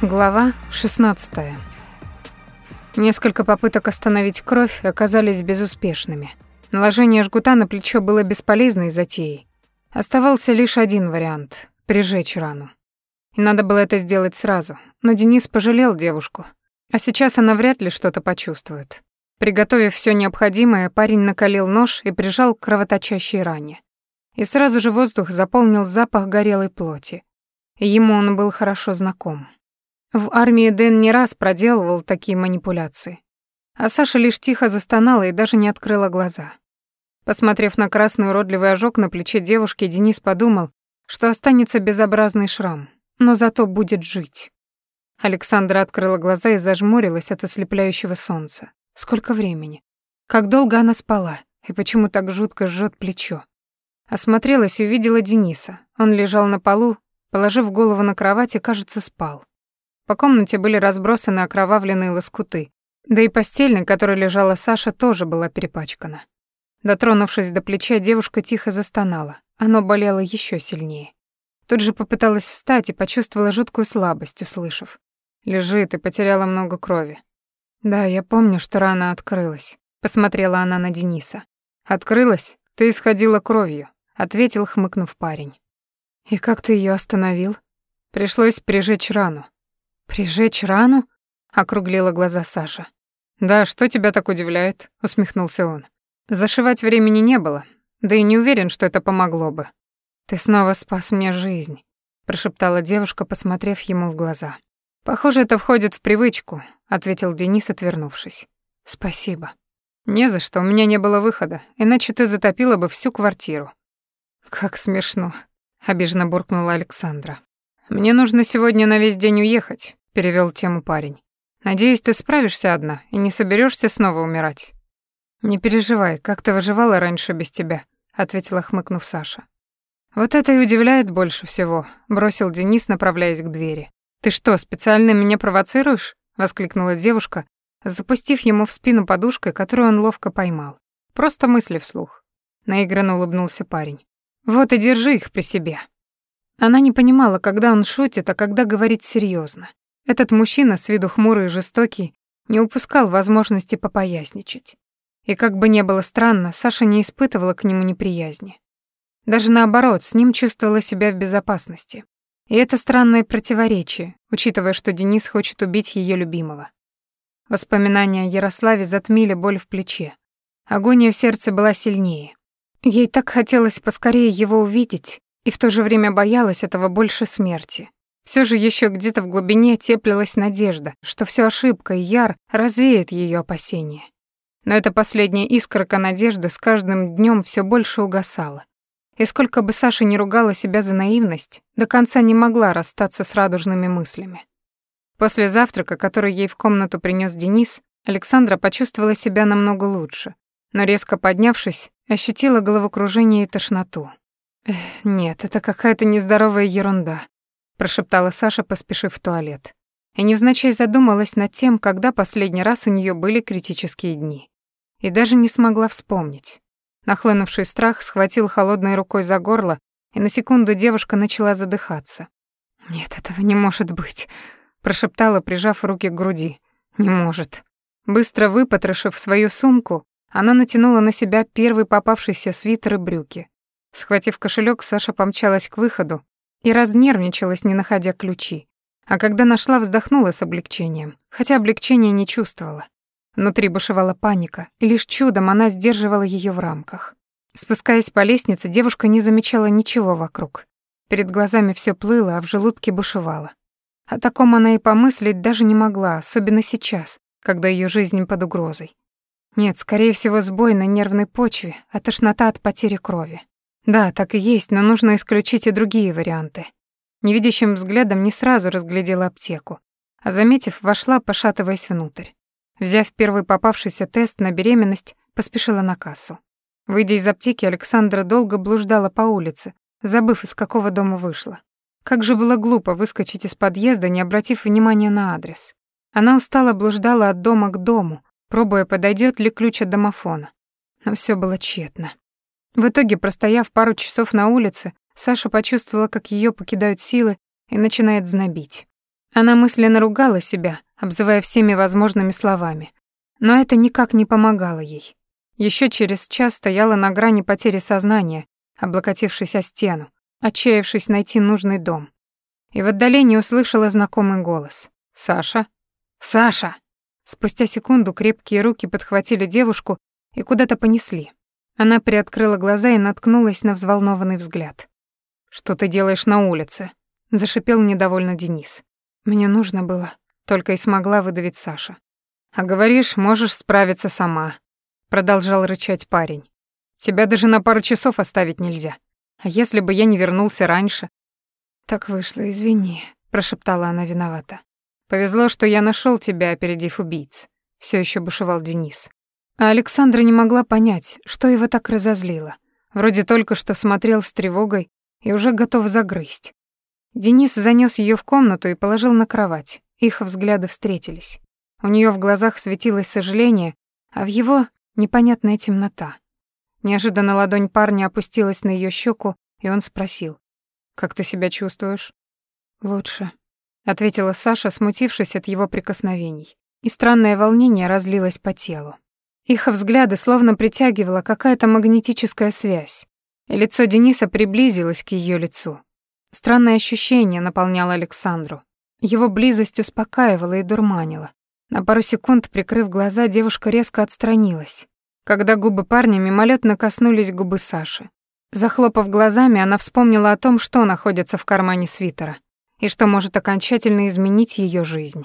Глава 16. Несколько попыток остановить кровь оказались безуспешными. Наложение жгута на плечо было бесполезной затеей. Оставался лишь один вариант — прижечь рану. И надо было это сделать сразу, но Денис пожалел девушку. А сейчас она вряд ли что-то почувствует. Приготовив все необходимое, парень накалил нож и прижал к кровоточащей ране. И сразу же воздух заполнил запах горелой плоти. Ему он был хорошо знаком. В армии Дэн не раз проделывал такие манипуляции. А Саша лишь тихо застонала и даже не открыла глаза. Посмотрев на красный уродливый ожог на плече девушки, Денис подумал, что останется безобразный шрам, но зато будет жить. Александра открыла глаза и зажмурилась от ослепляющего солнца. Сколько времени? Как долго она спала? И почему так жутко жжет плечо? Осмотрелась и увидела Дениса. Он лежал на полу, положив голову на кровать и, кажется, спал. По комнате были разбросаны окровавленные лоскуты, да и постель, на которой лежала Саша, тоже была перепачкана. Дотронувшись до плеча, девушка тихо застонала. Оно болело еще сильнее. Тут же попыталась встать и почувствовала жуткую слабость, услышав. «Лежит и потеряла много крови». «Да, я помню, что рана открылась», — посмотрела она на Дениса. «Открылась? Ты исходила кровью», — ответил, хмыкнув парень. «И как ты ее остановил?» «Пришлось прижечь рану. «Прижечь рану?» — округлила глаза Саша. «Да, что тебя так удивляет?» — усмехнулся он. «Зашивать времени не было, да и не уверен, что это помогло бы». «Ты снова спас мне жизнь», — прошептала девушка, посмотрев ему в глаза. «Похоже, это входит в привычку», — ответил Денис, отвернувшись. «Спасибо». «Не за что, у меня не было выхода, иначе ты затопила бы всю квартиру». «Как смешно», — обиженно буркнула Александра. «Мне нужно сегодня на весь день уехать перевел тему парень. Надеюсь, ты справишься одна и не соберешься снова умирать. Не переживай, как ты выживала раньше без тебя, ответила хмыкнув Саша. Вот это и удивляет больше всего, бросил Денис, направляясь к двери. Ты что, специально меня провоцируешь? воскликнула девушка, запустив ему в спину подушкой, которую он ловко поймал. Просто мысли вслух. Наигранно улыбнулся парень. Вот и держи их при себе. Она не понимала, когда он шутит, а когда говорит серьезно. Этот мужчина, с виду хмурый и жестокий, не упускал возможности попоясничать. И как бы не было странно, Саша не испытывала к нему неприязни. Даже наоборот, с ним чувствовала себя в безопасности. И это странное противоречие, учитывая, что Денис хочет убить ее любимого. Воспоминания о Ярославе затмили боль в плече. Агония в сердце была сильнее. Ей так хотелось поскорее его увидеть, и в то же время боялась этого больше смерти. Все же еще где-то в глубине теплилась надежда, что все ошибка, и Яр развеет ее опасения. Но эта последняя искорка надежды с каждым днем все больше угасала. И сколько бы Саша не ругала себя за наивность, до конца не могла расстаться с радужными мыслями. После завтрака, который ей в комнату принес Денис, Александра почувствовала себя намного лучше, но резко поднявшись, ощутила головокружение и тошноту. Эх, нет, это какая-то нездоровая ерунда прошептала Саша, поспешив в туалет. И невзначай задумалась над тем, когда последний раз у нее были критические дни. И даже не смогла вспомнить. Нахлынувший страх схватил холодной рукой за горло, и на секунду девушка начала задыхаться. «Нет, этого не может быть», — прошептала, прижав руки к груди. «Не может». Быстро выпотрошив свою сумку, она натянула на себя первый попавшийся свитер и брюки. Схватив кошелек, Саша помчалась к выходу, и разнервничалась, не находя ключи. А когда нашла, вздохнула с облегчением, хотя облегчения не чувствовала. Внутри бушевала паника, и лишь чудом она сдерживала ее в рамках. Спускаясь по лестнице, девушка не замечала ничего вокруг. Перед глазами все плыло, а в желудке бушевало. О таком она и помыслить даже не могла, особенно сейчас, когда ее жизнь под угрозой. Нет, скорее всего, сбой на нервной почве, а тошнота от потери крови. Да, так и есть, но нужно исключить и другие варианты. Невидящим взглядом не сразу разглядела аптеку, а заметив, вошла, пошатываясь внутрь. Взяв первый попавшийся тест на беременность, поспешила на кассу. Выйдя из аптеки, Александра долго блуждала по улице, забыв, из какого дома вышла. Как же было глупо выскочить из подъезда, не обратив внимания на адрес. Она устало блуждала от дома к дому, пробуя, подойдет ли ключ от домофона. Но все было тщетно. В итоге, простояв пару часов на улице, Саша почувствовала, как ее покидают силы и начинает знобить. Она мысленно ругала себя, обзывая всеми возможными словами. Но это никак не помогало ей. Еще через час стояла на грани потери сознания, облокотившись о стену, отчаявшись найти нужный дом. И в отдалении услышала знакомый голос. «Саша? Саша!» Спустя секунду крепкие руки подхватили девушку и куда-то понесли. Она приоткрыла глаза и наткнулась на взволнованный взгляд. «Что ты делаешь на улице?» — зашипел недовольно Денис. «Мне нужно было», — только и смогла выдавить Саша. «А говоришь, можешь справиться сама», — продолжал рычать парень. «Тебя даже на пару часов оставить нельзя. А если бы я не вернулся раньше?» «Так вышло, извини», — прошептала она виновата. «Повезло, что я нашел тебя, опередив убийц», — все еще бушевал Денис. А Александра не могла понять, что его так разозлило. Вроде только что смотрел с тревогой и уже готов загрызть. Денис занёс её в комнату и положил на кровать. Их взгляды встретились. У неё в глазах светилось сожаление, а в его — непонятная темнота. Неожиданно ладонь парня опустилась на её щеку, и он спросил. «Как ты себя чувствуешь?» «Лучше», — ответила Саша, смутившись от его прикосновений. И странное волнение разлилось по телу. Их взгляды словно притягивала какая-то магнетическая связь, и лицо Дениса приблизилось к её лицу. Странное ощущение наполняло Александру. Его близость успокаивала и дурманила. На пару секунд, прикрыв глаза, девушка резко отстранилась, когда губы парня мимолетно коснулись губы Саши. Захлопав глазами, она вспомнила о том, что находится в кармане свитера и что может окончательно изменить её жизнь.